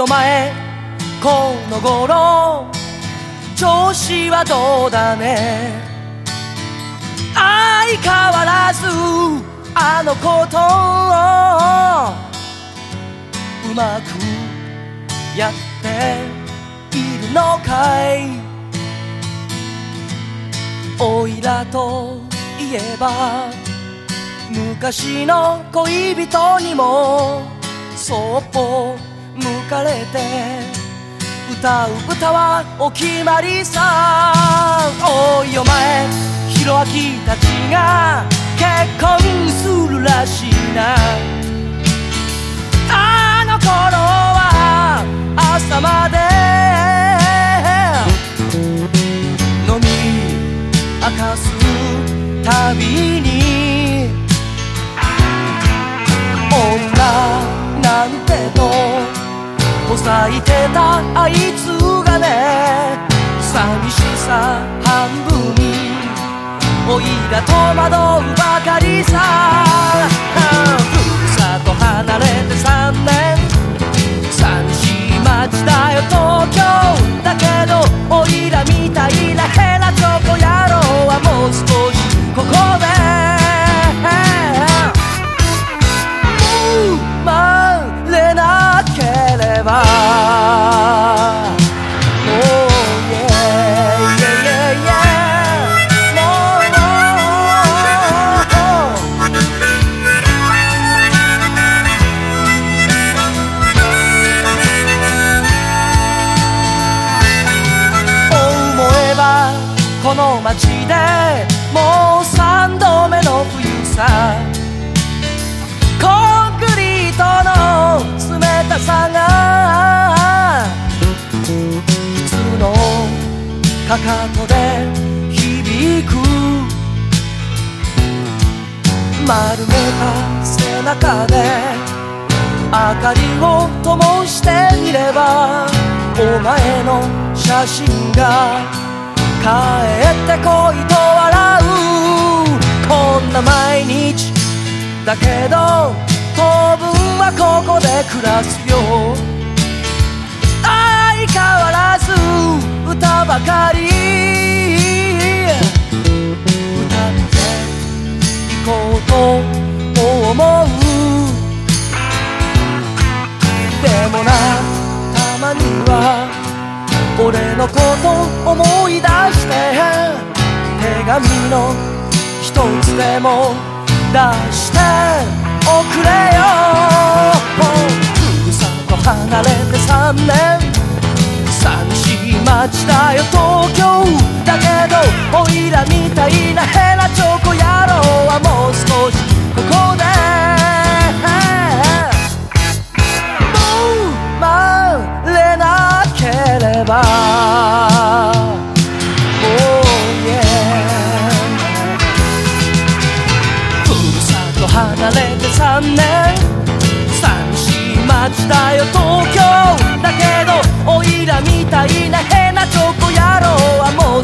お前この頃調子はどうだね？相変わらずあのことをうまくやっているのかい？おいらといえば昔の恋人にもそっぽ向かれて歌う歌はお決まりさおいお前ひろあきたちが結婚するらしいな。あの頃は朝まで飲み明かすたびに女な。んてといてたあいつがね寂しさ半分おいら戸惑うばかりさ。街でもう三度目の冬さ。コンクリートの冷たさが靴のかかとで響く。丸めた背中で明かりを灯してみればお前の写真がってこいと笑うこんな毎日だけど当分はここで暮らすよ。相変わらず歌ばかり。歌っていこうと思う。でもなたまには俺のこと思い出して手紙の一つでも出しておくれよ。ふるさと離れて3年。寂しい街だよ東京。だけどおいらみたいなヘラチョコ野郎は離れて3年。寂しい街だよ東京。だけどおいらみたいな変なチョコ野郎はもう少しここで